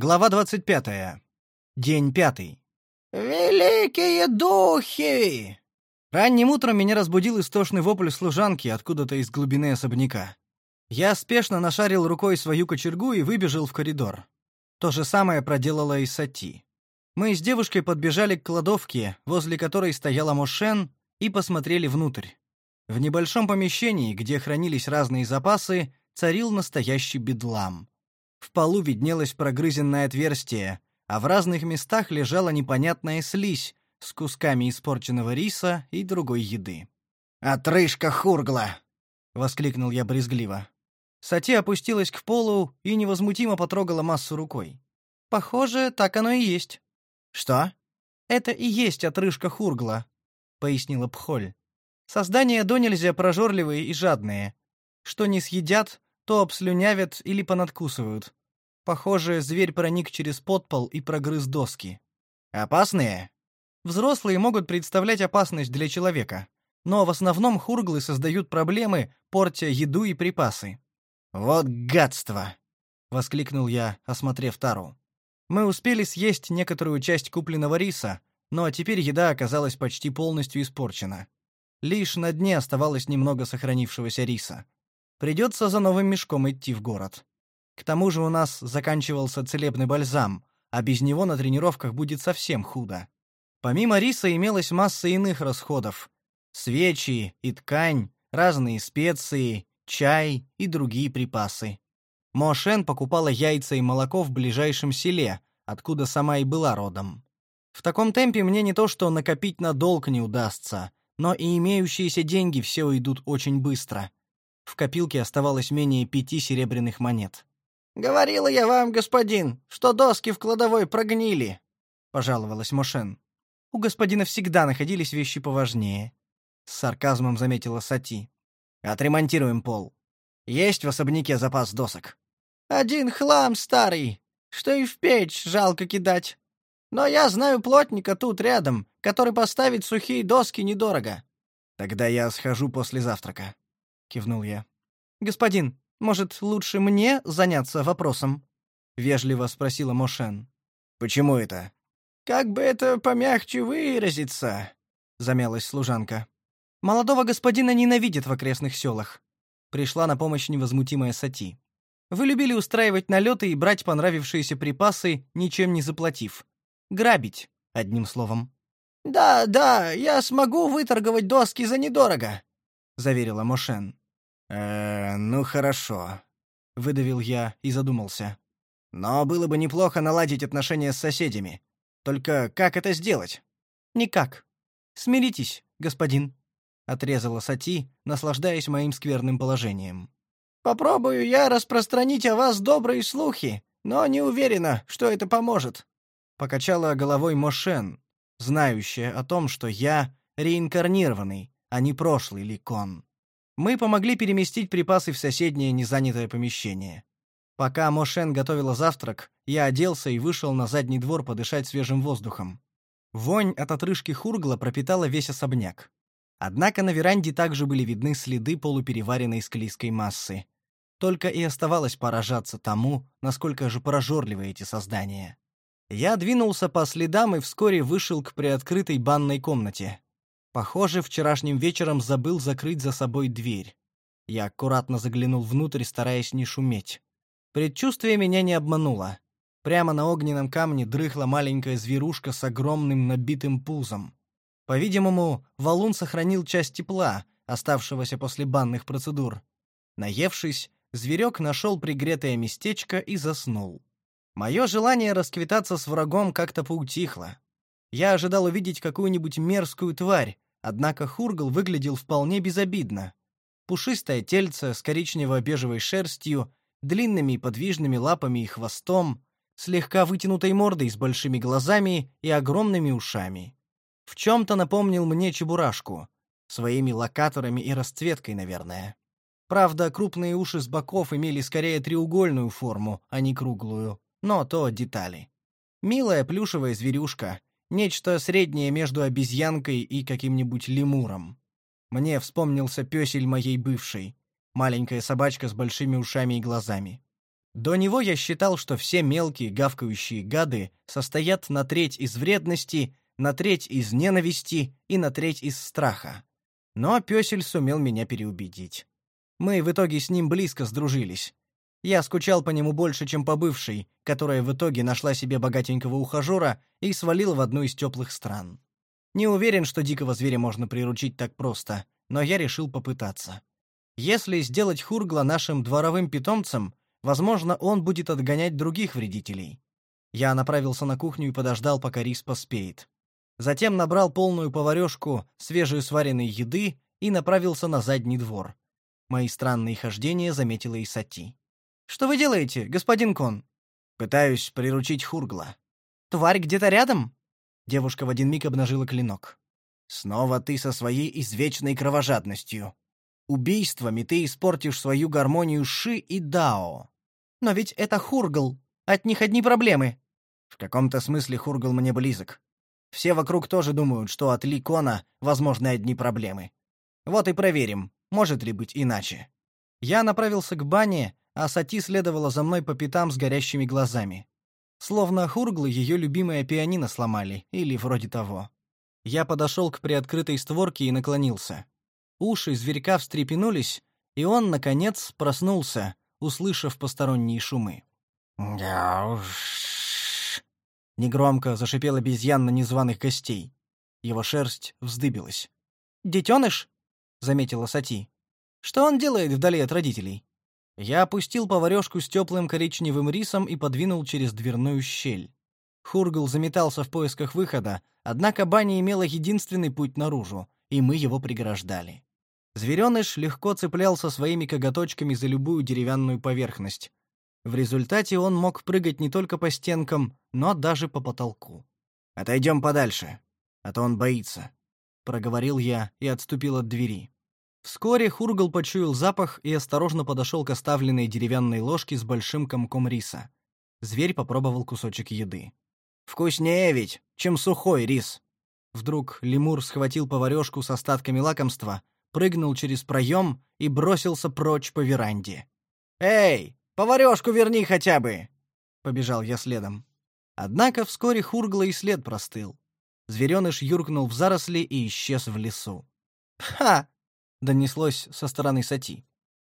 Глава 25. День пятый. «Великие духи!» Ранним утром меня разбудил истошный вопль служанки откуда-то из глубины особняка. Я спешно нашарил рукой свою кочергу и выбежал в коридор. То же самое проделала и Сати. Мы с девушкой подбежали к кладовке, возле которой стояла Мошен, и посмотрели внутрь. В небольшом помещении, где хранились разные запасы, царил настоящий бедлам. В полу виднелось прогрызенное отверстие, а в разных местах лежала непонятная слизь с кусками испорченного риса и другой еды. «Отрыжка хургла!» — воскликнул я брезгливо. Сати опустилась к полу и невозмутимо потрогала массу рукой. «Похоже, так оно и есть». «Что?» «Это и есть отрыжка хургла», — пояснила Пхоль. «Создания до нельзя прожорливые и жадные. Что не съедят, то обслюнявят или понадкусывают. Похоже, зверь проник через подпол и прогрыз доски. Опасные? Взрослые могут представлять опасность для человека, но в основном хурглы создают проблемы, портя еду и припасы. Вот гадство, воскликнул я, осмотрев тару. Мы успели съесть некоторую часть купленного риса, но теперь еда оказалась почти полностью испорчена. Лишь на дне оставалось немного сохранившегося риса. Придется за новым мешком идти в город. К тому же у нас заканчивался целебный бальзам, а без него на тренировках будет совсем худо. Помимо риса имелась масса иных расходов: свечи и ткань, разные специи, чай и другие припасы. Мошен покупала яйца и молоко в ближайшем селе, откуда сама и была родом. В таком темпе мне не то что накопить на долг не удастся, но и имеющиеся деньги все уйдут очень быстро. В копилке оставалось менее пяти серебряных монет. «Говорила я вам, господин, что доски в кладовой прогнили», — пожаловалась Мошен. «У господина всегда находились вещи поважнее», — с сарказмом заметила Сати. «Отремонтируем пол. Есть в особняке запас досок». «Один хлам старый, что и в печь жалко кидать. Но я знаю плотника тут рядом, который поставит сухие доски недорого». «Тогда я схожу после завтрака», кивнул я. Господин, может, лучше мне заняться вопросом? вежливо спросила Мошен. Почему это? Как бы это помягче выразиться? замялась служанка. Молодого господина ненавидят в окрестных селах. Пришла на помощь невозмутимая Сати. Вы любили устраивать налеты и брать понравившиеся припасы, ничем не заплатив. Грабить, одним словом. Да, да, я смогу выторговать доски за недорого, заверила Мошен. Э, ну хорошо, выдавил я и задумался. Но было бы неплохо наладить отношения с соседями. Только как это сделать? Никак. Смиритесь, господин, отрезала Сати, наслаждаясь моим скверным положением. Попробую я распространить о вас добрые слухи, но не уверена, что это поможет. Покачала головой Мошен, знающая о том, что я реинкарнированный, а не прошлый Ликон. Мы помогли переместить припасы в соседнее незанятое помещение. Пока Мошен готовила завтрак, я оделся и вышел на задний двор подышать свежим воздухом. Вонь от отрыжки хургла пропитала весь особняк. Однако на веранде также были видны следы полупереваренной склизкой массы. Только и оставалось поражаться тому, насколько же прожорливы эти создания. Я двинулся по следам и вскоре вышел к приоткрытой банной комнате. Похоже, вчерашним вечером забыл закрыть за собой дверь. Я аккуратно заглянул внутрь, стараясь не шуметь. Предчувствие меня не обмануло. Прямо на огненном камне дрыхла маленькая зверушка с огромным набитым пузом. По-видимому, валун сохранил часть тепла, оставшегося после банных процедур. Наевшись, зверек нашел пригретое местечко и заснул. Мое желание расквитаться с врагом как-то поутихло. Я ожидал увидеть какую-нибудь мерзкую тварь, однако Хургл выглядел вполне безобидно. Пушистое тельце с коричнево-бежевой шерстью, длинными и подвижными лапами и хвостом, слегка вытянутой мордой с большими глазами и огромными ушами. В чем-то напомнил мне чебурашку, своими локаторами и расцветкой, наверное. Правда, крупные уши с боков имели скорее треугольную форму, а не круглую, но то детали. Милая плюшевая зверюшка, Нечто среднее между обезьянкой и каким-нибудь лемуром. Мне вспомнился пёсель моей бывшей, маленькая собачка с большими ушами и глазами. До него я считал, что все мелкие гавкающие гады состоят на треть из вредности, на треть из ненависти и на треть из страха. Но пёсель сумел меня переубедить. Мы в итоге с ним близко сдружились. Я скучал по нему больше, чем по бывшей, которая в итоге нашла себе богатенького ухажера и свалила в одну из теплых стран. Не уверен, что дикого зверя можно приручить так просто, но я решил попытаться. Если сделать Хургла нашим дворовым питомцем, возможно, он будет отгонять других вредителей. Я направился на кухню и подождал, пока рис поспеет. Затем набрал полную поварёшку свежей сваренной еды и направился на задний двор. Мои странные хождения заметила и Сати. «Что вы делаете, господин Кон?» «Пытаюсь приручить Хургла». «Тварь где-то рядом?» Девушка в один миг обнажила клинок. «Снова ты со своей извечной кровожадностью. Убийствами ты испортишь свою гармонию Ши и Дао. Но ведь это Хургл. От них одни проблемы». «В каком-то смысле Хургл мне близок. Все вокруг тоже думают, что от Ликона возможны одни проблемы. Вот и проверим, может ли быть иначе. Я направился к бане, а Сати следовала за мной по пятам с горящими глазами. Словно Хурглы ее любимое пианино сломали, или вроде того. Я подошел к приоткрытой створке и наклонился. Уши зверька встрепенулись, и он, наконец, проснулся, услышав посторонние шумы. «Гауш!» Негромко зашипел обезьян на незваных гостей. Его шерсть вздыбилась. «Детеныш?» — заметила Сати. «Что он делает вдали от родителей?» Я опустил поварёшку с теплым коричневым рисом и подвинул через дверную щель. Хургл заметался в поисках выхода, однако баня имела единственный путь наружу, и мы его преграждали. Зверёныш легко цеплялся своими коготочками за любую деревянную поверхность, в результате он мог прыгать не только по стенкам, но даже по потолку. «Отойдем подальше, а то он боится», — проговорил я и отступил от двери. Вскоре Хургал почуял запах и осторожно подошел к оставленной деревянной ложке с большим комком риса. Зверь попробовал кусочек еды. «Вкуснее ведь, чем сухой рис!» Вдруг лемур схватил поварёшку с остатками лакомства, прыгнул через проем и бросился прочь по веранде. «Эй, Поварёшку верни хотя бы!» Побежал я следом. Однако вскоре Хургла и след простыл. Зверёныш юркнул в заросли и исчез в лесу. «Ха!» — донеслось со стороны Сати.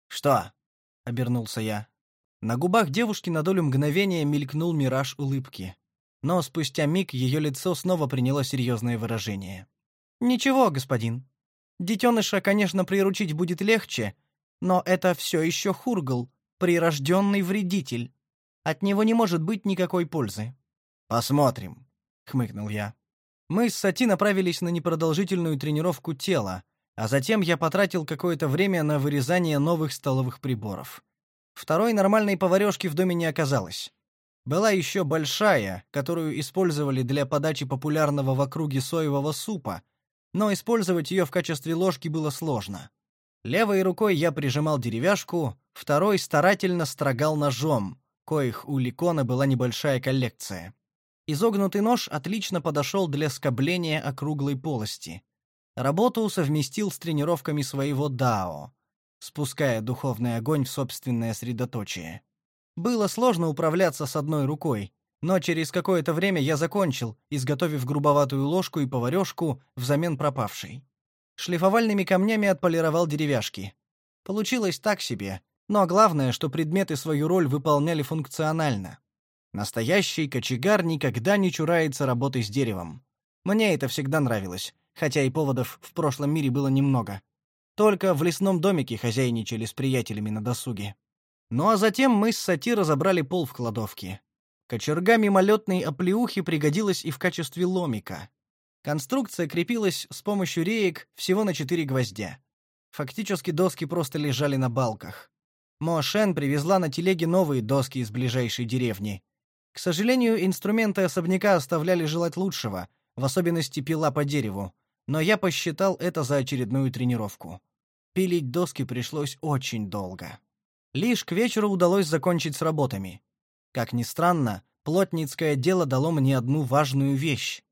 «Что?» — обернулся я. На губах девушки на долю мгновения мелькнул мираж улыбки. Но спустя миг её лицо снова приняло серьёзное выражение. «Ничего, господин. Детёныша, конечно, приручить будет легче, но это всё ещё Хургл, прирожденный вредитель. От него не может быть никакой пользы. Посмотрим, хмыкнул я. Мы с Сати направились на непродолжительную тренировку тела, а затем я потратил какое-то время на вырезание новых столовых приборов. Второй нормальной поварёшки в доме не оказалось. Была еще большая, которую использовали для подачи популярного в округе соевого супа, но использовать ее в качестве ложки было сложно. Левой рукой я прижимал деревяшку, второй старательно строгал ножом, коих у Ликона была небольшая коллекция. Изогнутый нож отлично подошел для скобления округлой полости. Работу совместил с тренировками своего дао, спуская духовный огонь в собственное средоточие. Было сложно управляться с одной рукой, но через какое-то время я закончил, изготовив грубоватую ложку и поварёшку взамен пропавшей шлифовальными камнями отполировал деревяшки. Получилось так себе, но главное, что предметы свою роль выполняли функционально. Настоящий кочегар никогда не чурается работы с деревом. Мне это всегда нравилось, хотя и поводов в прошлом мире было немного. Только в лесном домике хозяйничали с приятелями на досуге. Ну а затем мы с Сати разобрали пол в кладовке. Кочерга мимолетной оплеухи пригодилась и в качестве ломика. Конструкция крепилась с помощью реек всего на четыре гвоздя. Фактически доски просто лежали на балках. Мо Шен привезла на телеге новые доски из ближайшей деревни. К сожалению, инструменты особняка оставляли желать лучшего, в особенности пила по дереву, но я посчитал это за очередную тренировку. Пилить доски пришлось очень долго. Лишь к вечеру удалось закончить с работами. Как ни странно, плотницкое дело дало мне одну важную вещь.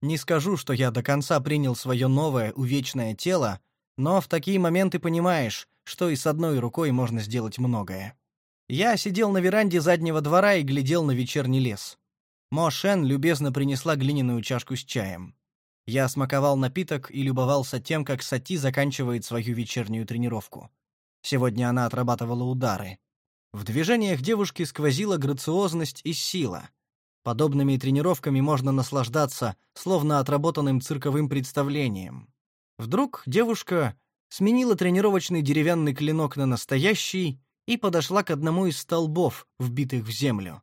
Не скажу, что я до конца принял свое новое увечное тело, но в такие моменты понимаешь, что и с одной рукой можно сделать многое. Я сидел на веранде заднего двора и глядел на вечерний лес. Мо Шен любезно принесла глиняную чашку с чаем. Я смаковал напиток и любовался тем, как Сати заканчивает свою вечернюю тренировку. Сегодня она отрабатывала удары. В движениях девушки сквозила грациозность и сила. Подобными тренировками можно наслаждаться, словно отработанным цирковым представлением. Вдруг девушка сменила тренировочный деревянный клинок на настоящий и подошла к одному из столбов, вбитых в землю.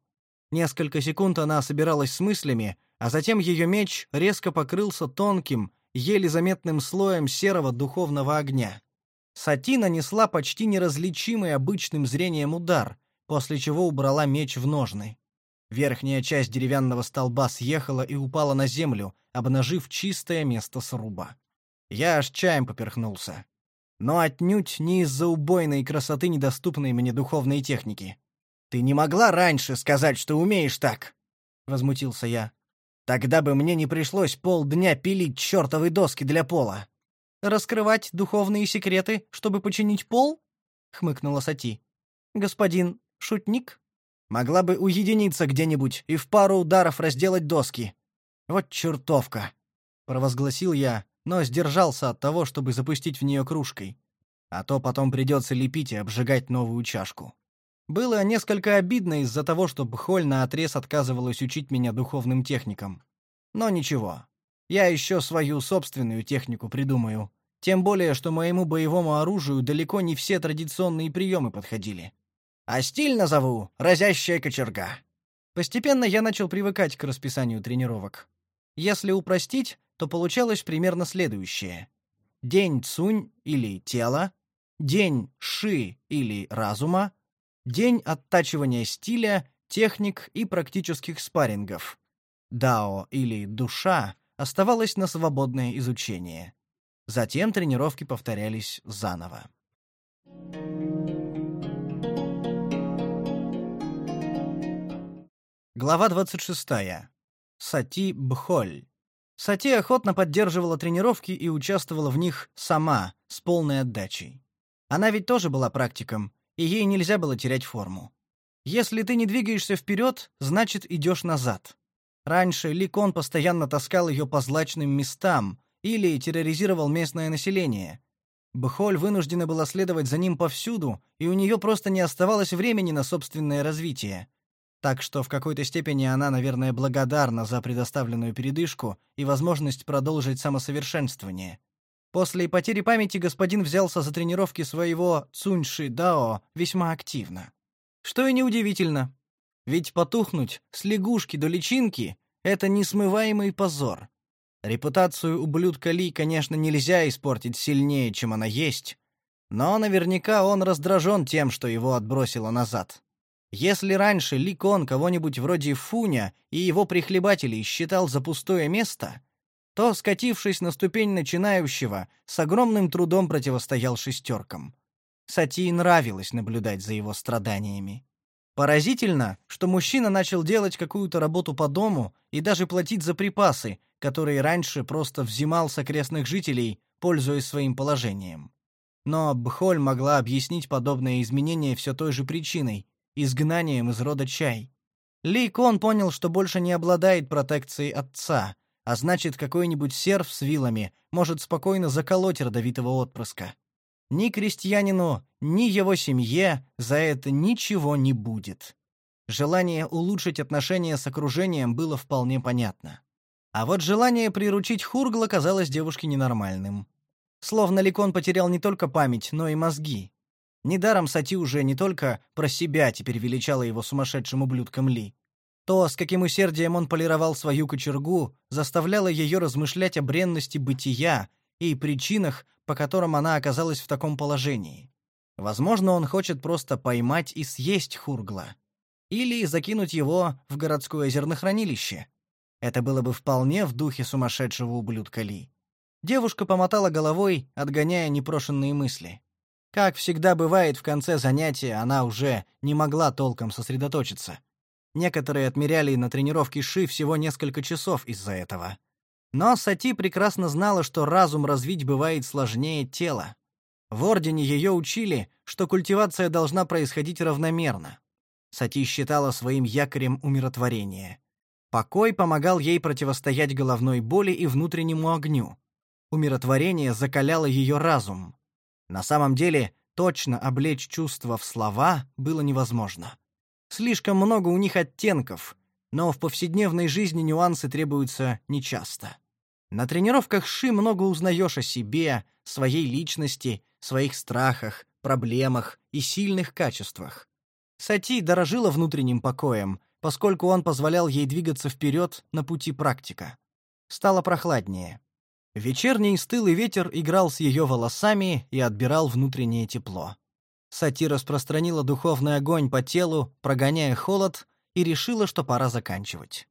Несколько секунд она собиралась с мыслями, а затем ее меч резко покрылся тонким, еле заметным слоем серого духовного огня. Сати нанесла почти неразличимый обычным зрением удар, после чего убрала меч в ножны. Верхняя часть деревянного столба съехала и упала на землю, обнажив чистое место сруба. Я аж чаем поперхнулся. Но отнюдь не из-за убойной красоты недоступной мне духовной техники. «Ты не могла раньше сказать, что умеешь так?» — возмутился я. «Тогда бы мне не пришлось полдня пилить чертовы доски для пола». «Раскрывать духовные секреты, чтобы починить пол?» — хмыкнула Сати. «Господин шутник?» Могла бы уединиться где-нибудь и в пару ударов разделать доски. Вот чертовка, провозгласил я, но сдержался от того, чтобы запустить в нее кружкой. А то потом придется лепить и обжигать новую чашку. Было несколько обидно из-за того, что Бхоль наотрез отказывалась учить меня духовным техникам. Но ничего. Я еще свою собственную технику придумаю. Тем более, что моему боевому оружию далеко не все традиционные приемы подходили а стиль назову «разящая кочерга». Постепенно я начал привыкать к расписанию тренировок. Если упростить, то получалось примерно следующее. День Цунь или тело, день Ши или разума, день оттачивания стиля, техник и практических спаррингов. Дао или душа оставалось на свободное изучение. Затем тренировки повторялись заново. Глава 26. Сати Бхоль. Сати охотно поддерживала тренировки и участвовала в них сама, с полной отдачей. Она ведь тоже была практиком, и ей нельзя было терять форму. Если ты не двигаешься вперед, значит, идешь назад. Раньше Ликон постоянно таскал ее по злачным местам или терроризировал местное население. Бхоль вынуждена была следовать за ним повсюду, и у нее просто не оставалось времени на собственное развитие так что в какой-то степени она, наверное, благодарна за предоставленную передышку и возможность продолжить самосовершенствование. После потери памяти господин взялся за тренировки своего Цуньши Дао весьма активно. Что и неудивительно. Ведь потухнуть с лягушки до личинки — это несмываемый позор. Репутацию ублюдка Ли, конечно, нельзя испортить сильнее, чем она есть, но наверняка он раздражен тем, что его отбросило назад. Если раньше Ли Кон кого-нибудь вроде Фуня и его прихлебателей считал за пустое место, то, скатившись на ступень начинающего, с огромным трудом противостоял шестеркам. Сати нравилось наблюдать за его страданиями. Поразительно, что мужчина начал делать какую-то работу по дому и даже платить за припасы, которые раньше просто взимал с окрестных жителей, пользуясь своим положением. Но Бхоль могла объяснить подобное изменение все той же причиной изгнанием из рода Чай. Ли Кон понял, что больше не обладает протекцией отца, а значит, какой-нибудь серф с вилами может спокойно заколоть родовитого отпрыска. Ни крестьянину, ни его семье за это ничего не будет. Желание улучшить отношения с окружением было вполне понятно. А вот желание приручить Хургла казалось девушке ненормальным. Словно Ликон потерял не только память, но и мозги. Недаром Сати уже не только про себя теперь величала его сумасшедшим ублюдком Ли. То, с каким усердием он полировал свою кочергу, заставляло ее размышлять о бренности бытия и причинах, по которым она оказалась в таком положении. Возможно, он хочет просто поймать и съесть Хургла. Или закинуть его в городское зернохранилище. Это было бы вполне в духе сумасшедшего ублюдка Ли. Девушка помотала головой, отгоняя непрошенные мысли. Как всегда бывает в конце занятия, она уже не могла толком сосредоточиться. Некоторые отмеряли на тренировке Ши всего несколько часов из-за этого. Но Сати прекрасно знала, что разум развить бывает сложнее тела. В Ордене ее учили, что культивация должна происходить равномерно. Сати считала своим якорем умиротворение. Покой помогал ей противостоять головной боли и внутреннему огню. Умиротворение закаляло ее разум. На самом деле, точно облечь чувства в слова было невозможно. Слишком много у них оттенков, но в повседневной жизни нюансы требуются нечасто. На тренировках Ши много узнаешь о себе, своей личности, своих страхах, проблемах и сильных качествах. Сати дорожила внутренним покоем, поскольку он позволял ей двигаться вперед на пути практика. Стало прохладнее. Вечерний стылый ветер играл с ее волосами и отбирал внутреннее тепло. Сати распространила духовный огонь по телу, прогоняя холод, и решила, что пора заканчивать.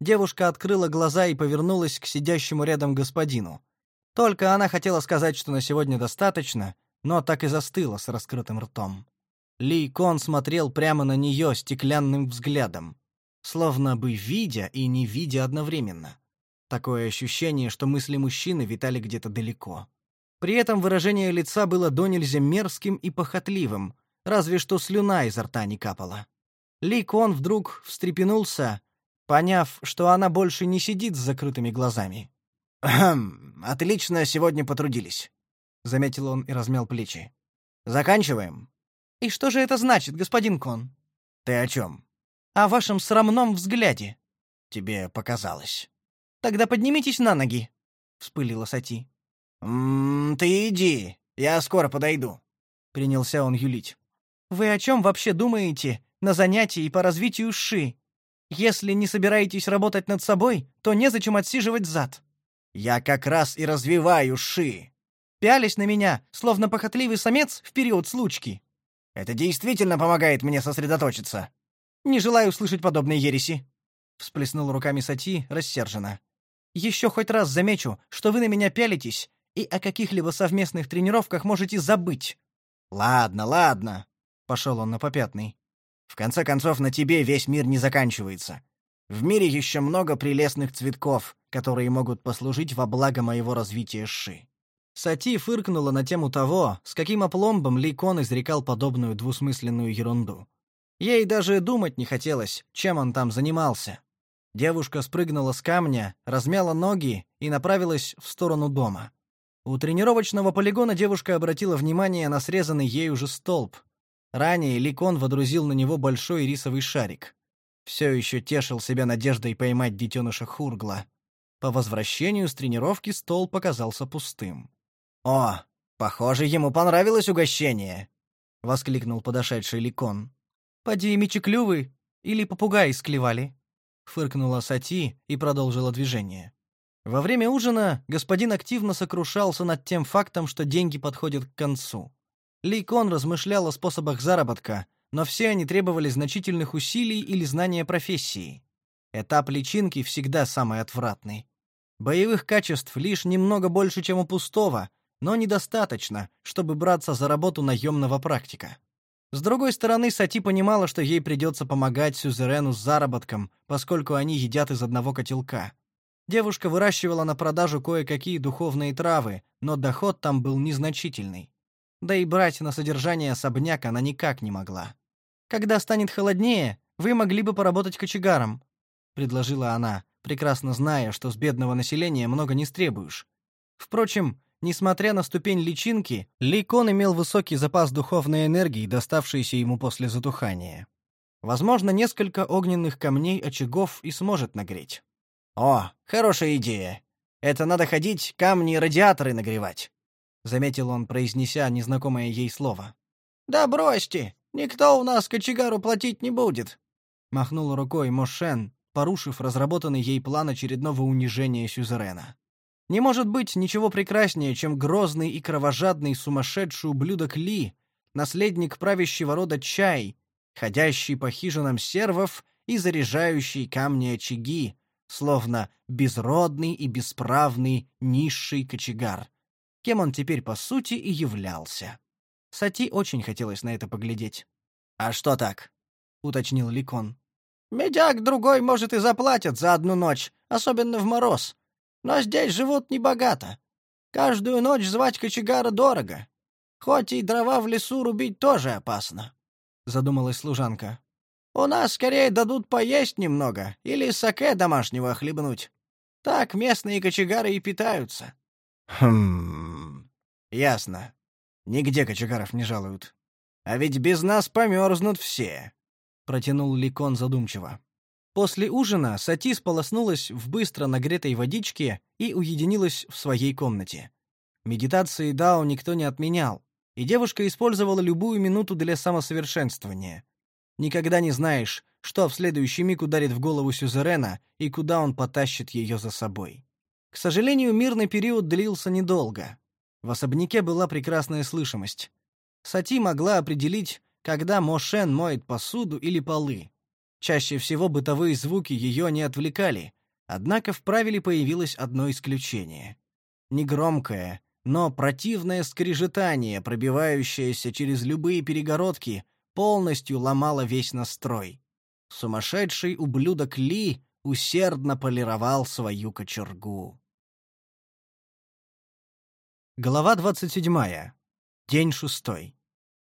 Девушка открыла глаза и повернулась к сидящему рядом господину. Только она хотела сказать, что на сегодня достаточно, но так и застыла с раскрытым ртом. Ли Кон смотрел прямо на нее стеклянным взглядом, словно бы видя и не видя одновременно. Такое ощущение, что мысли мужчины витали где-то далеко. При этом выражение лица было до нельзя мерзким и похотливым, разве что слюна изо рта не капала. Ли Кон вдруг встрепенулся, поняв, что она больше не сидит с закрытыми глазами. «Хм, отлично сегодня потрудились», — заметил он и размял плечи. «Заканчиваем?» «И что же это значит, господин Кон?» «Ты о чем?» «О вашем срамном взгляде». «Тебе показалось». «Тогда поднимитесь на ноги», — вспылила Сати. «М-м, ты иди, я скоро подойду», — принялся он юлить. «Вы о чем вообще думаете на занятии по развитию ши? Если не собираетесь работать над собой, то незачем отсиживать зад». «Я как раз и развиваю ши». Пялись на меня, словно похотливый самец в период случки. Это действительно помогает мне сосредоточиться. Не желаю слышать подобные ереси. Всплеснул руками Сати рассерженно. Еще хоть раз замечу, что вы на меня пялитесь и о каких-либо совместных тренировках можете забыть. Ладно, ладно, пошел он на попятный. В конце концов, на тебе весь мир не заканчивается. В мире еще много прелестных цветков, которые могут послужить во благо моего развития Ши. Сати фыркнула на тему того, с каким опломбом Ли Кон изрекал подобную двусмысленную ерунду. Ей даже думать не хотелось, чем он там занимался. Девушка спрыгнула с камня, размяла ноги и направилась в сторону дома. У тренировочного полигона девушка обратила внимание на срезанный ею же столб. Ранее Ликон водрузил на него большой рисовый шарик. Все еще тешил себя надеждой поймать детеныша Хургла. По возвращению с тренировки стол показался пустым. «О, похоже, ему понравилось угощение!» — воскликнул подошедший Ликон. «Поди, мечеклювы или попугаи склевали?» — фыркнула Сати и продолжила движение. Во время ужина господин активно сокрушался над тем фактом, что деньги подходят к концу. Ли Кон размышлял о способах заработка, но все они требовали значительных усилий или знания профессии. Этап личинки всегда самый отвратный. Боевых качеств лишь немного больше, чем у пустого, но недостаточно, чтобы браться за работу наемного практика. С другой стороны, Сати понимала, что ей придется помогать Сюзерену с заработком, поскольку они едят из одного котелка. Девушка выращивала на продажу кое-какие духовные травы, но доход там был незначительный. Да и брать на содержание особняк она никак не могла. «Когда станет холоднее, вы могли бы поработать кочегаром», — предложила она, прекрасно зная, что с бедного населения много не стребуешь. Впрочем, несмотря на ступень личинки, Ликон имел высокий запас духовной энергии, доставшейся ему после затухания. Возможно, несколько огненных камней очагов и сможет нагреть. «О, хорошая идея. Это надо ходить, камни и радиаторы нагревать», — заметил он, произнеся незнакомое ей слово. «Да бросьте, никто у нас кочегару платить не будет», — махнул рукой Мошен, порушив разработанный ей план очередного унижения сюзерена. Не может быть ничего прекраснее, чем грозный и кровожадный сумасшедший ублюдок Ли, наследник правящего рода Чай, ходящий по хижинам сервов и заряжающий камни очаги, словно безродный и бесправный низший кочегар, кем он теперь по сути и являлся. Сати очень хотелось на это поглядеть. «А что так?» — уточнил Ликон. «Медяк другой, может, и заплатят за одну ночь, особенно в мороз. Но здесь живут небогато. Каждую ночь звать кочегара дорого. Хоть и дрова в лесу рубить тоже опасно, задумалась служанка. У нас скорее дадут поесть немного или саке домашнего хлебнуть. Так местные кочегары и питаются. Хм. Ясно. Нигде кочегаров не жалуют. А ведь без нас померзнут все, протянул Ликон задумчиво. После ужина Сати сполоснулась в быстро нагретой водичке и уединилась в своей комнате. Медитации Дао никто не отменял, и девушка использовала любую минуту для самосовершенствования. Никогда не знаешь, что в следующий миг ударит в голову Сюзерена и куда он потащит ее за собой. К сожалению, мирный период длился недолго. В особняке была прекрасная слышимость. Сати могла определить, когда Мошен моет посуду или полы. Чаще всего бытовые звуки ее не отвлекали, однако в правиле появилось одно исключение. Негромкое, но противное скрежетание, пробивающееся через любые перегородки, полностью ломало весь настрой. Сумасшедший ублюдок Ли усердно полировал свою кочергу. Глава 27. День шестой.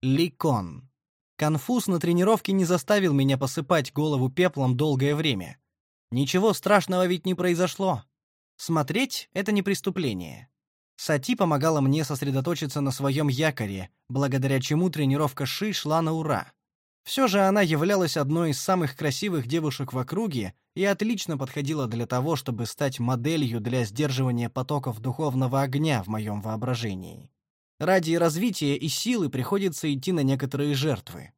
Ли Кон. Конфуз на тренировке не заставил меня посыпать голову пеплом долгое время. Ничего страшного ведь не произошло. Смотреть — это не преступление. Сати помогала мне сосредоточиться на своем якоре, благодаря чему тренировка Ши шла на ура. Все же она являлась одной из самых красивых девушек в округе и отлично подходила для того, чтобы стать моделью для сдерживания потоков духовного огня в моем воображении. Ради развития и силы приходится идти на некоторые жертвы.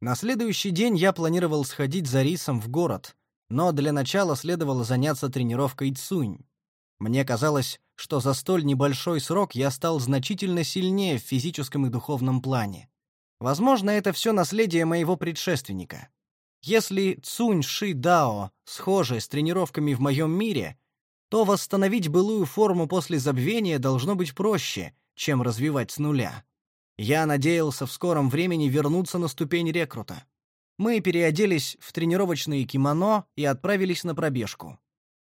На следующий день я планировал сходить за рисом в город, но для начала следовало заняться тренировкой Цунь. Мне казалось, что за столь небольшой срок я стал значительно сильнее в физическом и духовном плане. Возможно, это все наследие моего предшественника. Если Цунь Ши Дао схожи с тренировками в моем мире, то восстановить былую форму после забвения должно быть проще, чем развивать с нуля. Я надеялся в скором времени вернуться на ступень рекрута. Мы переоделись в тренировочные кимоно и отправились на пробежку.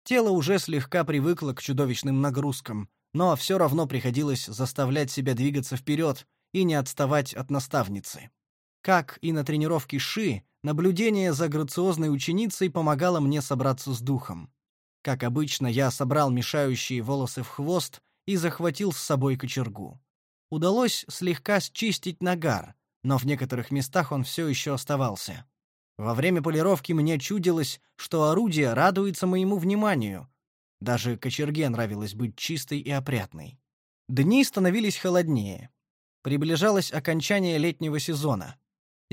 Тело уже слегка привыкло к чудовищным нагрузкам, но все равно приходилось заставлять себя двигаться вперед и не отставать от наставницы. Как и на тренировке Ши, наблюдение за грациозной ученицей помогало мне собраться с духом. Как обычно, я собрал мешающие волосы в хвост и захватил с собой кочергу. Удалось слегка счистить нагар, но в некоторых местах он все еще оставался. Во время полировки мне чудилось, что орудие радуется моему вниманию. Даже кочерге нравилось быть чистой и опрятной. Дни становились холоднее. Приближалось окончание летнего сезона.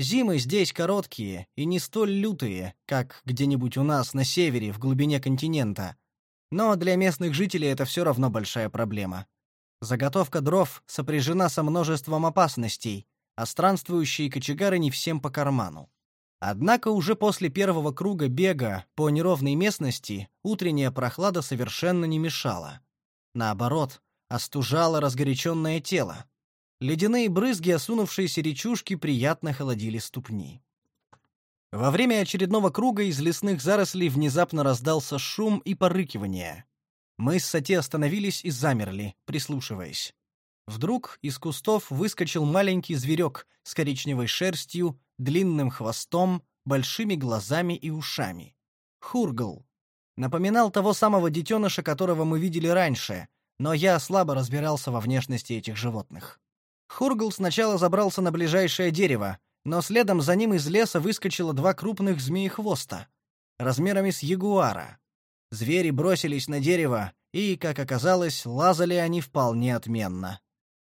Зимы здесь короткие и не столь лютые, как где-нибудь у нас на севере, в глубине континента, но для местных жителей это все равно большая проблема. Заготовка дров сопряжена со множеством опасностей, а странствующие кочегары не всем по карману. Однако уже после первого круга бега по неровной местности утренняя прохлада совершенно не мешала. Наоборот, остужала разгоряченное тело. Ледяные брызги осунувшейся речушки приятно холодили ступни. Во время очередного круга из лесных зарослей внезапно раздался шум и порыкивание. Мы с Сати остановились и замерли, прислушиваясь. Вдруг из кустов выскочил маленький зверек с коричневой шерстью, длинным хвостом, большими глазами и ушами. Хургл. Напоминал того самого детеныша, которого мы видели раньше, но я слабо разбирался во внешности этих животных. Хургл сначала забрался на ближайшее дерево, но следом за ним из леса выскочило два крупных змеи-хвоста, размерами с ягуара. Звери бросились на дерево, и, как оказалось, лазали они вполне отменно.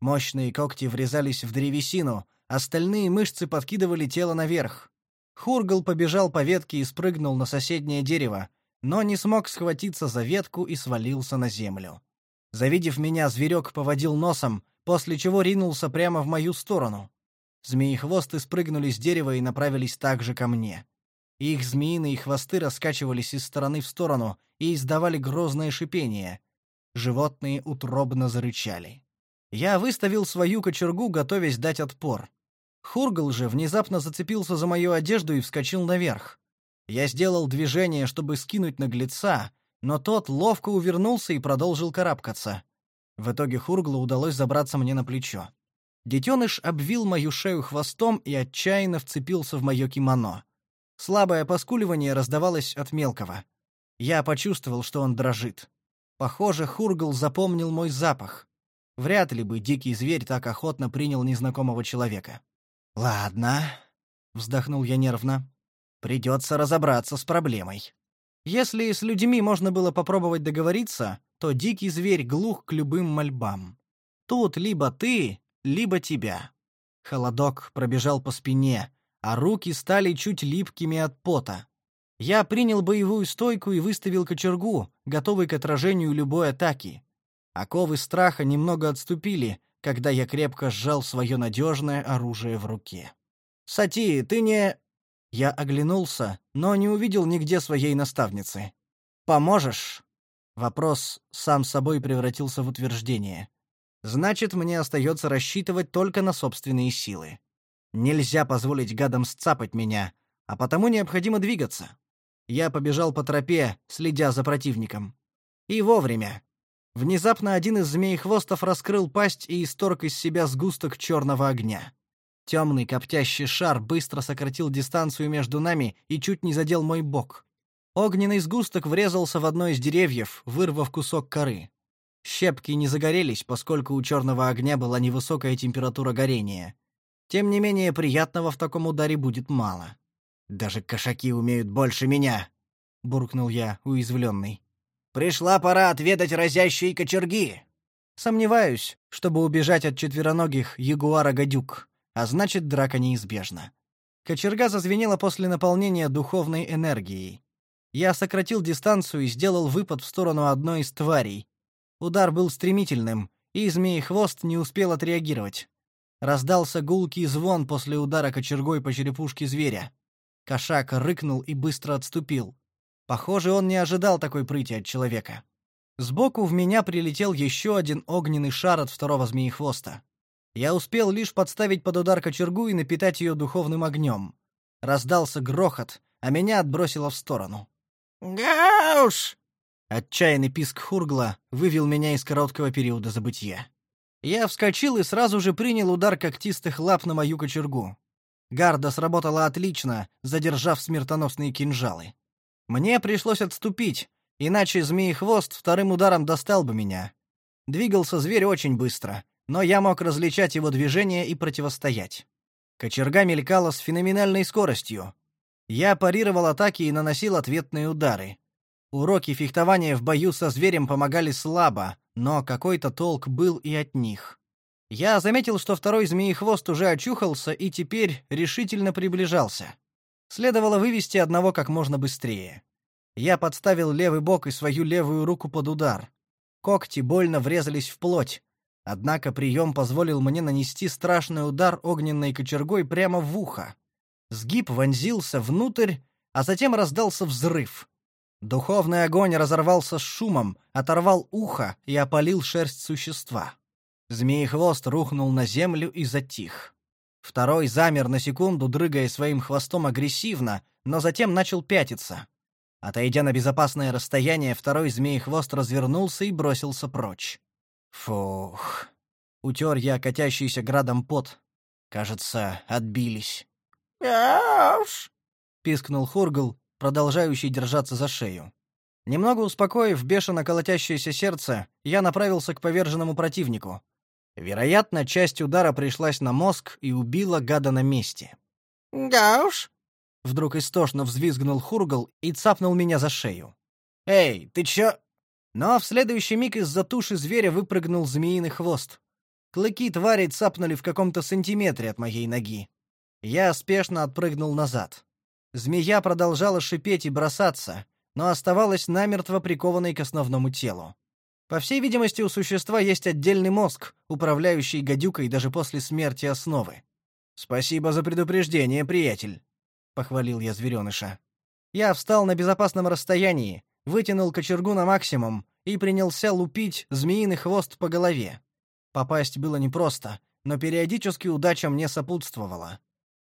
Мощные когти врезались в древесину, остальные мышцы подкидывали тело наверх. Хургал побежал по ветке и спрыгнул на соседнее дерево, но не смог схватиться за ветку и свалился на землю. Завидев меня, зверек поводил носом, после чего ринулся прямо в мою сторону. Змеи-хвосты спрыгнули с дерева и направились также ко мне. Их змеиные хвосты раскачивались из стороны в сторону и издавали грозное шипение. Животные утробно зарычали. Я выставил свою кочергу, готовясь дать отпор. Хургл же внезапно зацепился за мою одежду и вскочил наверх. Я сделал движение, чтобы скинуть наглеца, но тот ловко увернулся и продолжил карабкаться. В итоге Хурглу удалось забраться мне на плечо. Детеныш обвил мою шею хвостом и отчаянно вцепился в мое кимоно. Слабое поскуливание раздавалось от мелкого. Я почувствовал, что он дрожит. Похоже, Хургл запомнил мой запах. Вряд ли бы дикий зверь так охотно принял незнакомого человека. «Ладно», — вздохнул я нервно, — «придется разобраться с проблемой». Если с людьми можно было попробовать договориться, то дикий зверь глух к любым мольбам. Тут либо ты, либо тебя. Холодок пробежал по спине, а руки стали чуть липкими от пота. Я принял боевую стойку и выставил кочергу, готовый к отражению любой атаки. Оковы страха немного отступили, когда я крепко сжал свое надежное оружие в руке. «Сати, ты не...» Я оглянулся, но не увидел нигде своей наставницы. «Поможешь?» Вопрос сам собой превратился в утверждение. Значит, мне остается рассчитывать только на собственные силы. Нельзя позволить гадам сцапать меня, а потому необходимо двигаться. Я побежал по тропе, следя за противником. И вовремя. Внезапно один из змей-хвостов раскрыл пасть и исторг из себя сгусток черного огня. Темный коптящий шар быстро сократил дистанцию между нами и чуть не задел мой бок. Огненный сгусток врезался в одно из деревьев, вырвав кусок коры. Щепки не загорелись, поскольку у черного огня была невысокая температура горения. Тем не менее, приятного в таком ударе будет мало. «Даже кошаки умеют больше меня!» — буркнул я, уязвленный. «Пришла пора отведать разящие кочерги!» Сомневаюсь, чтобы убежать от четвероногих ягуара-гадюк а значит, драка неизбежна. Кочерга зазвенела после наполнения духовной энергией. Я сократил дистанцию и сделал выпад в сторону одной из тварей. Удар был стремительным, и змеи-хвост не успел отреагировать. Раздался гулкий звон после удара кочергой по черепушке зверя. Кошак рыкнул и быстро отступил. Похоже, он не ожидал такой прыти от человека. Сбоку в меня прилетел еще один огненный шар от второго змеи-хвоста. Я успел лишь подставить под удар кочергу и напитать ее духовным огнем. Раздался грохот, а меня отбросило в сторону. «Гауш!» Отчаянный писк Хургла вывел меня из короткого периода забытия. Я вскочил и сразу же принял удар когтистых лап на мою кочергу. Гарда сработала отлично, задержав смертоносные кинжалы. Мне пришлось отступить, иначе змеи-хвост вторым ударом достал бы меня. Двигался зверь очень быстро, но я мог различать его движения и противостоять. Кочерга мелькала с феноменальной скоростью. Я парировал атаки и наносил ответные удары. Уроки фехтования в бою со зверем помогали слабо, но какой-то толк был и от них. Я заметил, что второй змеи-хвост уже очухался и теперь решительно приближался. Следовало вывести одного как можно быстрее. Я подставил левый бок и свою левую руку под удар. Когти больно врезались в плоть, Однако прием позволил мне нанести страшный удар огненной кочергой прямо в ухо. Сгиб вонзился внутрь, а затем раздался взрыв. Духовный огонь разорвался с шумом, оторвал ухо и опалил шерсть существа. Змеи-хвост рухнул на землю и затих. Второй замер на секунду, дрыгая своим хвостом агрессивно, но затем начал пятиться. Отойдя на безопасное расстояние, второй змеи-хвост развернулся и бросился прочь. Фух. Утер я катящийся градом пот. Кажется, отбились. «Яуш!» — пискнул Хургл, продолжающий держаться за шею. Немного успокоив бешено колотящееся сердце, я направился к поверженному противнику. Вероятно, часть удара пришлась на мозг и убила гада на месте. «Гауш!» Вдруг истошно взвизгнул Хургл и цапнул меня за шею. «Эй, ты чё?» Но в следующий миг из-за туши зверя выпрыгнул змеиный хвост. Клыки твари цапнули в каком-то сантиметре от моей ноги. Я спешно отпрыгнул назад. Змея продолжала шипеть и бросаться, но оставалась намертво прикованной к основному телу. По всей видимости, у существа есть отдельный мозг, управляющий гадюкой даже после смерти основы. Спасибо за предупреждение, приятель, похвалил я звереныша. Я встал на безопасном расстоянии, вытянул кочергу на максимум и принялся лупить змеиный хвост по голове. Попасть было непросто, но периодически удача мне сопутствовала.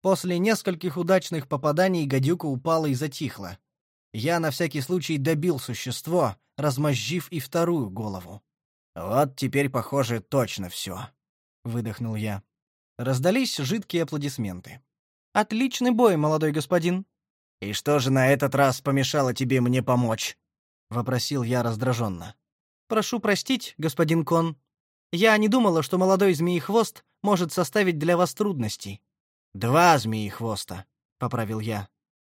После нескольких удачных попаданий гадюка упала и затихла. Я на всякий случай добил существо, размозжив и вторую голову. Вот теперь, похоже, точно все. Выдохнул я. Раздались жидкие аплодисменты. Отличный бой, молодой господин. И что же на этот раз помешало тебе мне помочь? вопросил я раздраженно. Прошу простить, господин Кон. Я не думала, что молодой змеи-хвост может составить для вас трудности. Два змеи-хвоста, поправил я.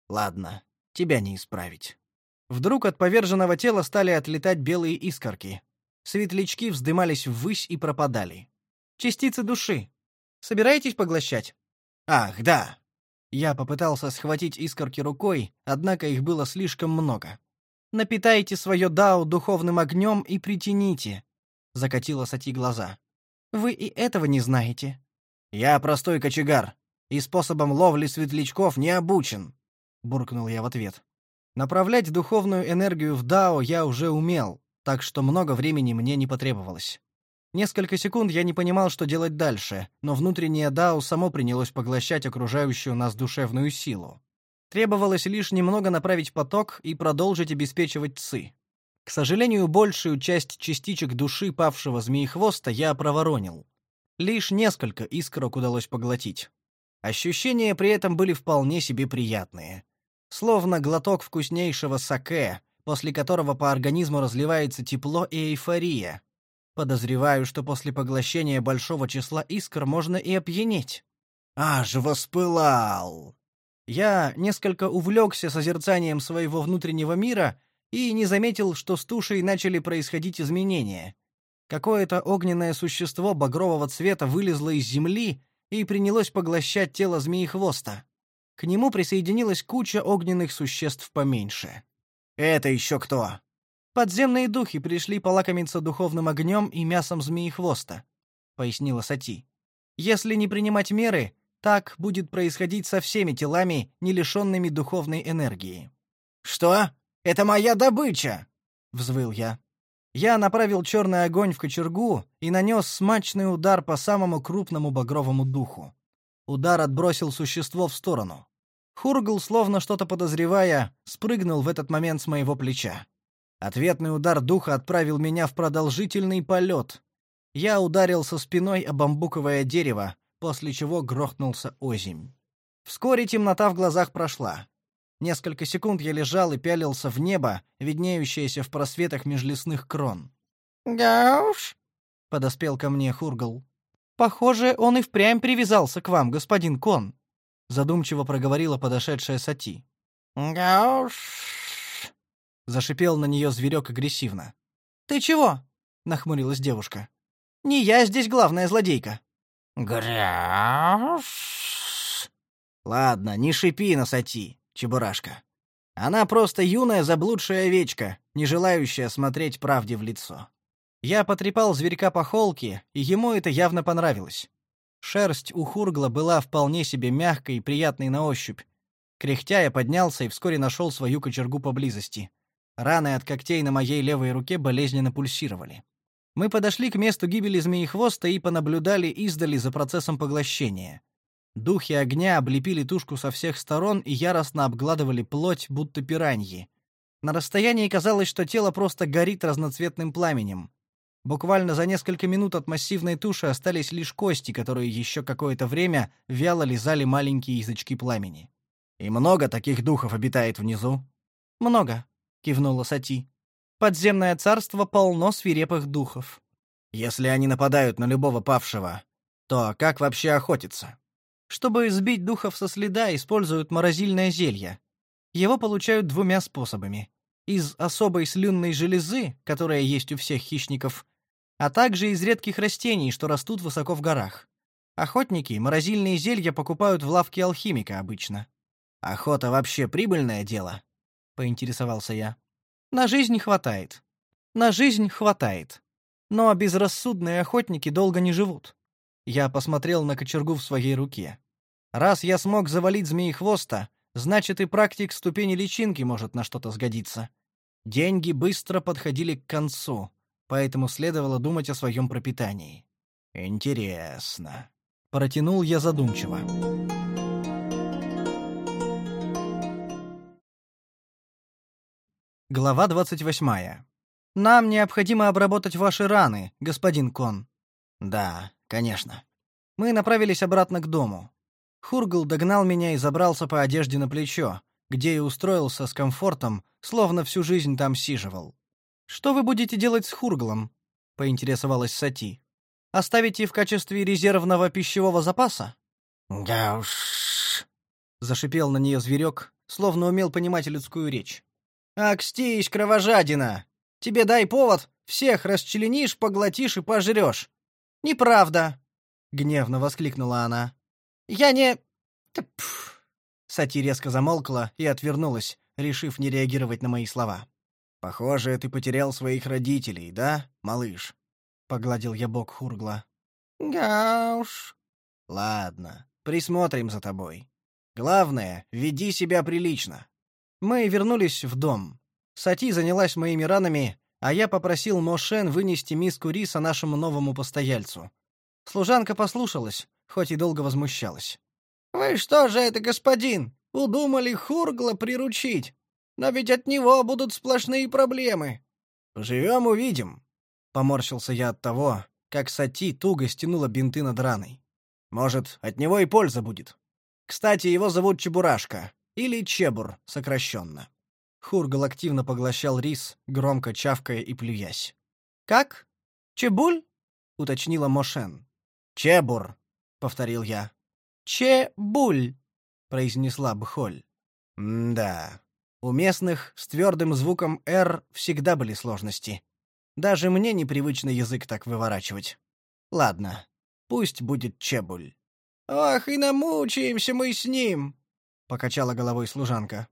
Ладно, тебя не исправить. Вдруг от поверженного тела стали отлетать белые искорки. Светлячки вздымались ввысь и пропадали. Частицы души. Собираетесь поглощать? Ах, да. Я попытался схватить искорки рукой, однако их было слишком много. Напитайте свое дао духовным огнем и притяните, закатила Сати глаза. Вы и этого не знаете. Я простой кочегар и способом ловли светлячков не обучен, буркнул я в ответ. Направлять духовную энергию в дао я уже умел, так что много времени мне не потребовалось. Несколько секунд я не понимал, что делать дальше, но внутреннее дао само принялось поглощать окружающую нас душевную силу. Требовалось лишь немного направить поток и продолжить обеспечивать ци. К сожалению, большую часть частичек души павшего змеихвоста я проворонил. Лишь несколько искрок удалось поглотить. Ощущения при этом были вполне себе приятные словно глоток вкуснейшего саке, после которого по организму разливается тепло и эйфория. Подозреваю, что после поглощения большого числа искр можно и опьянеть. Аж воспылал. Я несколько увлекся созерцанием своего внутреннего мира и не заметил, что с тушей начали происходить изменения. Какое-то огненное существо багрового цвета вылезло из земли и принялось поглощать тело змеи-хвоста. К нему присоединилась куча огненных существ поменьше. «Это еще кто?» «Подземные духи пришли полакомиться духовным огнем и мясом змеи-хвоста», — пояснила Сати. «Если не принимать меры, так будет происходить со всеми телами, не лишенными духовной энергии». «Что? Это моя добыча!» — взвыл я. Я направил черный огонь в кочергу и нанес смачный удар по самому крупному багровому духу. Удар отбросил существо в сторону. Хургл, словно что-то подозревая, спрыгнул в этот момент с моего плеча. Ответный удар духа отправил меня в продолжительный полет. Я ударился спиной о бамбуковое дерево, после чего грохнулся озимь. Вскоре темнота в глазах прошла. Несколько секунд я лежал и пялился в небо, виднеющееся в просветах межлесных крон. «Гауш!» — подоспел ко мне Хургл. «Похоже, он и впрямь привязался к вам, господин Кон», задумчиво проговорила подошедшая Сати. «Гауш!» Зашипел на нее зверек агрессивно. «Ты чего?» — нахмурилась девушка. «Не я здесь главная злодейка». «Гряш!» «Ладно, не шипи на Сати, чебурашка. Она просто юная заблудшая овечка, не желающая смотреть правде в лицо». Я потрепал зверька по холке, и ему это явно понравилось. Шерсть у Хургла была вполне себе мягкой и приятной на ощупь. Кряхтя я поднялся и вскоре нашел свою кочергу поблизости. Раны от когтей на моей левой руке болезненно пульсировали. Мы подошли к месту гибели змеи-хвоста и понаблюдали издали за процессом поглощения. Духи огня облепили тушку со всех сторон и яростно обгладывали плоть, будто пираньи. На расстоянии казалось, что тело просто горит разноцветным пламенем. Буквально за несколько минут от массивной туши остались лишь кости, которые еще какое-то время вяло лизали маленькие язычки пламени. И много таких духов обитает внизу? Много, кивнула Сати. Подземное царство полно свирепых духов. Если они нападают на любого павшего, то как вообще охотиться? Чтобы сбить духов со следа, используют морозильное зелье. Его получают двумя способами: из особой слюнной железы, которая есть у всех хищников, а также из редких растений, что растут высоко в горах. Охотники морозильные зелья покупают в лавке алхимика обычно. Охота вообще прибыльное дело? поинтересовался я. На жизнь хватает. На жизнь хватает. Но безрассудные охотники долго не живут. Я посмотрел на кочергу в своей руке. Раз я смог завалить змеи-хвоста, значит и практик ступени личинки может на что-то сгодиться. Деньги быстро подходили к концу поэтому следовало думать о своем пропитании. Интересно, протянул я задумчиво. Глава двадцать восьмая. Нам необходимо обработать ваши раны, господин Кон. Да, конечно. Мы направились обратно к дому. Хургл догнал меня и забрался по одежде на плечо, где и устроился с комфортом, словно всю жизнь там сиживал. «Что вы будете делать с Хурглом?» — поинтересовалась Сати. «Оставите в качестве резервного пищевого запаса?» «Гауш!» — зашипел на нее зверек, словно умел понимать людскую речь. «Акстись, кровожадина! Тебе дай повод, всех расчленишь, поглотишь и пожрешь!» «Неправда!» — гневно воскликнула она. «Я не...» Сати резко замолкла и отвернулась, решив не реагировать на мои слова. «Похоже, ты потерял своих родителей, да, малыш?» — погладил я бок Хургла. «Гауш». «Ладно, присмотрим за тобой. Главное, веди себя прилично». Мы вернулись в дом. Сати занялась моими ранами, а я попросил Мошен вынести миску риса нашему новому постояльцу. Служанка послушалась, хоть и долго возмущалась. «Вы что же это, господин, удумали Хургла приручить? Но ведь от него будут сплошные проблемы». «Живем — увидим», — поморщился я от того, как Сати туго стянула бинты над раной. «Может, от него и польза будет. Кстати, его зовут Чебурашка, или Чебур, сокращенно». Хургал активно поглощал рис, громко чавкая и плюясь. «Как? Чебуль?» — уточнила Мошен. «Чебур», — повторил я. «Чебуль», — произнесла Бхоль. «Да, у местных с твердым звуком «р» всегда были сложности. Даже мне непривычно язык так выворачивать. Ладно, пусть будет Чебуль». «Ах, и намучаемся мы с ним!» — покачала головой служанка.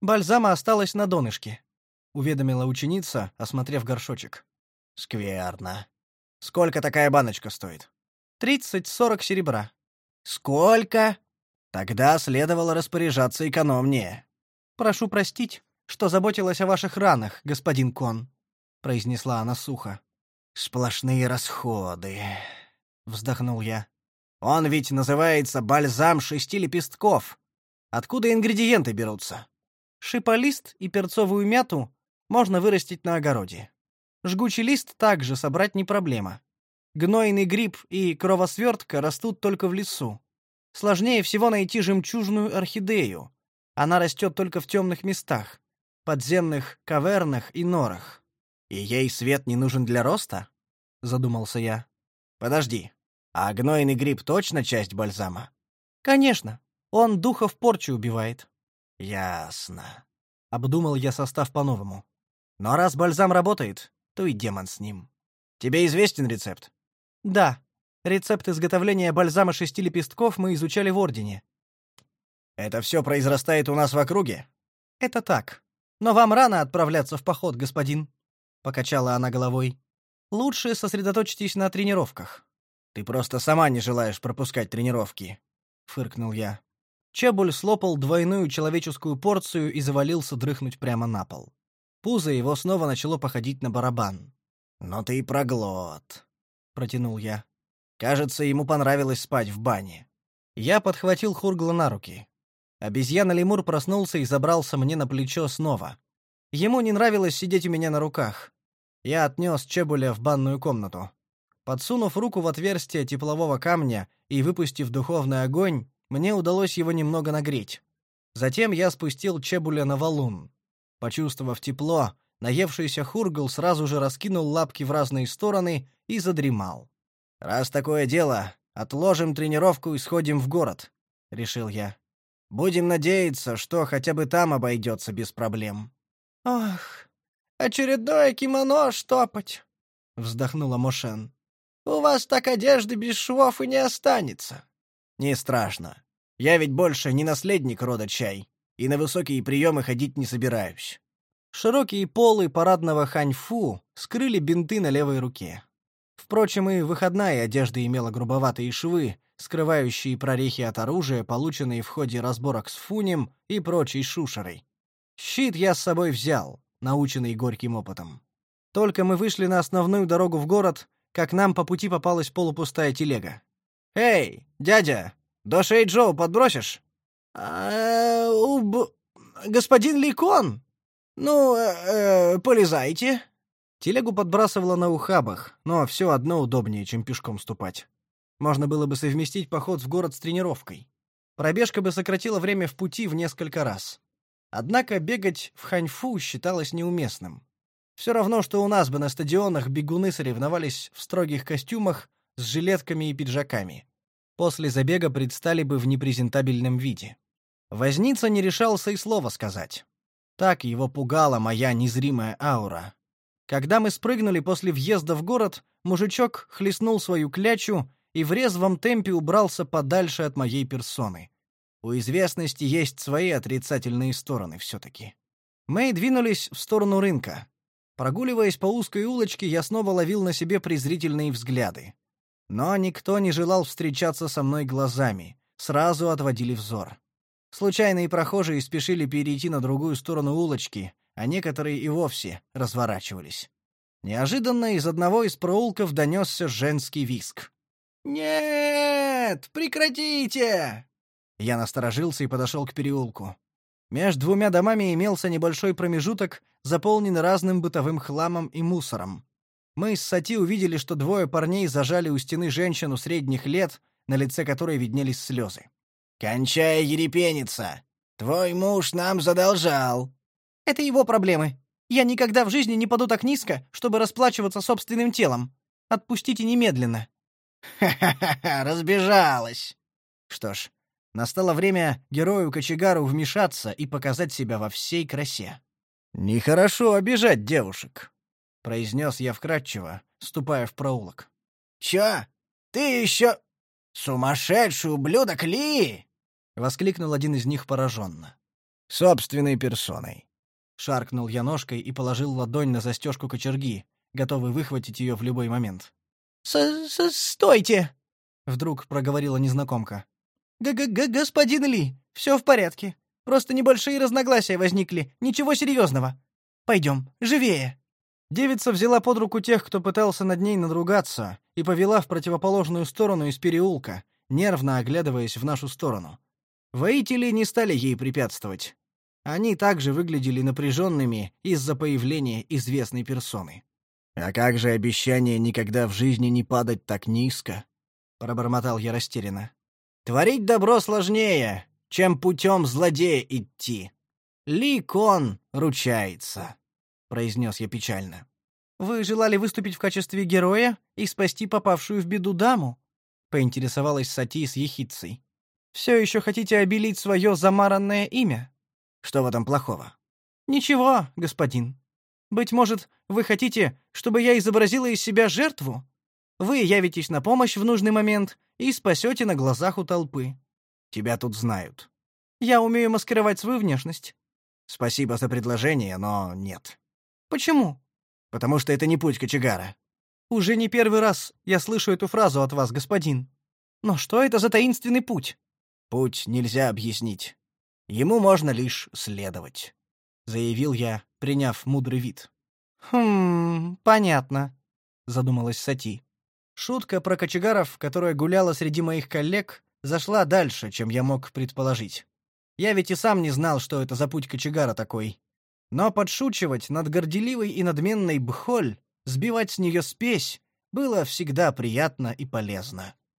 «Бальзама осталась на донышке», — уведомила ученица, осмотрев горшочек. «Скверно. Сколько такая баночка стоит?» «Тридцать-сорок серебра». «Сколько?» Тогда следовало распоряжаться экономнее. «Прошу простить, что заботилась о ваших ранах, господин Кон», — произнесла она сухо. «Сплошные расходы», — вздохнул я. «Он ведь называется бальзам шести лепестков. Откуда ингредиенты берутся?» Шиполист и перцовую мяту можно вырастить на огороде. Жгучий лист также собрать не проблема. Гнойный гриб и кровосвертка растут только в лесу. Сложнее всего найти жемчужную орхидею. Она растет только в темных местах, подземных кавернах и норах. И ей свет не нужен для роста? Задумался я. Подожди, а гнойный гриб точно часть бальзама? Конечно, он духов порчи убивает. Ясно. Обдумал я состав по-новому. Но раз бальзам работает, то и демон с ним. Тебе известен рецепт? Да. Рецепт изготовления бальзама шести лепестков мы изучали в Ордене. Это все произрастает у нас в округе? Это так. Но вам рано отправляться в поход, господин. Покачала она головой. Лучше сосредоточьтесь на тренировках. Ты просто сама не желаешь пропускать тренировки, фыркнул я. Чебуль слопал двойную человеческую порцию и завалился дрыхнуть прямо на пол. Пузо его снова начало походить на барабан. «Но ты и проглот», — протянул я. Кажется, ему понравилось спать в бане. Я подхватил Хургла на руки. Обезьяна-лемур проснулся и забрался мне на плечо снова. Ему не нравилось сидеть у меня на руках. Я отнес Чебуля в банную комнату. Подсунув руку в отверстие теплового камня и выпустив духовный огонь, мне удалось его немного нагреть. Затем я спустил Чебуля на валун. Почувствовав тепло, наевшийся Хургл сразу же раскинул лапки в разные стороны и задремал. «Раз такое дело, отложим тренировку и сходим в город», — решил я. «Будем надеяться, что хотя бы там обойдется без проблем». «Ах, очередное кимоно штопать», — вздохнула Мошен. «У вас так одежды без швов и не останется». Не страшно. Я ведь больше не наследник рода Чай, и на высокие приемы ходить не собираюсь. Широкие полы парадного ханьфу скрыли бинты на левой руке. Впрочем, и выходная одежда имела грубоватые швы, скрывающие прорехи от оружия, полученные в ходе разборок с фунем и прочей шушерой. Щит я с собой взял, наученный горьким опытом. Только мы вышли на основную дорогу в город, как нам по пути попалась полупустая телега. «Эй, дядя, до Шейджоу подбросишь?» «А, уб... господин Ликон? Ну, э, полезайте». Телегу подбрасывала на ухабах, но все одно удобнее, чем пешком ступать. Можно было бы совместить поход в город с тренировкой. Пробежка бы сократила время в пути в несколько раз. Однако бегать в Ханьфу считалось неуместным. Все равно, что у нас бы на стадионах бегуны соревновались в строгих костюмах с жилетками и пиджаками. После забега предстали бы в непрезентабельном виде. Возница не решался и слова сказать. Так его пугала моя незримая аура. Когда мы спрыгнули после въезда в город, мужичок хлестнул свою клячу и в резвом темпе убрался подальше от моей персоны. У известности есть свои отрицательные стороны все-таки. Мы двинулись в сторону рынка. Прогуливаясь по узкой улочке, я снова ловил на себе презрительные взгляды. Но никто не желал встречаться со мной глазами, сразу отводили взор. Случайные прохожие спешили перейти на другую сторону улочки, а некоторые и вовсе разворачивались. Неожиданно из одного из проулков донесся женский виск. «Нет! Прекратите!» Я насторожился и подошел к переулку. Между двумя домами имелся небольшой промежуток, заполненный разным бытовым хламом и мусором. Мы с Сати увидели, что двое парней зажали у стены женщину средних лет, на лице которой виднелись слезы. «Кончай ерепениться! Твой муж нам задолжал!» «Это его проблемы. Я никогда в жизни не паду так низко, чтобы расплачиваться собственным телом. Отпустите немедленно». «Ха-ха-ха! Разбежалась!» Что ж, Настало время герою-кочегару вмешаться и показать себя во всей красе. «Нехорошо обижать девушек», — произнес я вкратчиво, ступая в проулок. «Чё? Ты еще сумасшедший ублюдок Ли!» — воскликнул один из них пораженно. «Собственной персоной». Шаркнул я ножкой и положил ладонь на застежку кочерги, готовый выхватить ее в любой момент. «С -с «Стойте!» — вдруг проговорила незнакомка. Г-г-г, господин Ли, все в порядке. Просто небольшие разногласия возникли, ничего серьезного. Пойдем, живее. Девица взяла под руку тех, кто пытался над ней надругаться, и повела в противоположную сторону из переулка, нервно оглядываясь в нашу сторону. Воители не стали ей препятствовать. Они также выглядели напряженными из-за появления известной персоны. «А как же обещание никогда в жизни не падать так низко?» — пробормотал я растерянно. Творить добро сложнее, чем путем злодея идти. Ли Кон ручается, произнес я печально. Вы желали выступить в качестве героя и спасти попавшую в беду даму? поинтересовалась Сати с ехидцей. Все еще хотите обелить свое замаранное имя? Что в этом плохого? Ничего, господин. Быть может, вы хотите, чтобы я изобразила из себя жертву? Вы явитесь на помощь в нужный момент и спасете на глазах у толпы. Тебя тут знают. Я умею маскировать свою внешность. Спасибо за предложение, но нет. Почему? Потому что это не путь кочегара. Уже не первый раз я слышу эту фразу от вас, господин. Но что это за таинственный путь? Путь нельзя объяснить. Ему можно лишь следовать, заявил я, приняв мудрый вид. Хм, понятно, задумалась Сати. Шутка про кочегаров, которая гуляла среди моих коллег, зашла дальше, чем я мог предположить. Я ведь и сам не знал, что это за путь кочегара такой. Но подшучивать над горделивой и надменной Бхоль, сбивать с нее спесь, было всегда приятно и полезно.